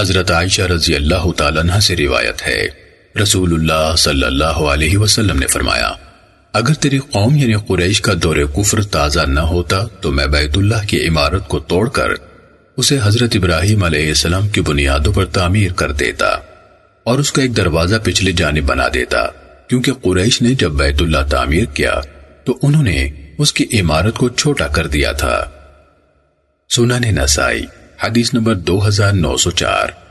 حضرت عائشہ رضی اللہ تعالیٰ عنہ سے روایت ہے۔ رسول اللہ صلی اللہ علیہ وسلم نے فرمایا، اگر تیری قوم یعنی قریش کا دور کفر تازہ نہ ہوتا تو میں بیت اللہ کی عمارت کو توڑ کر اسے حضرت ابراہیم علیہ السلام کی بنیادوں پر تعمیر کر دیتا اور اس کا ایک دروازہ پچھلی جانب بنا دیتا۔ کیونکہ قریش نے جب بیت اللہ تعمیر کیا تو انہوں نے اس کی عمارت کو چھوٹا کر دیا تھا۔ سنن نسائی۔ حدیث نمبر دو ہزار نو سو چار۔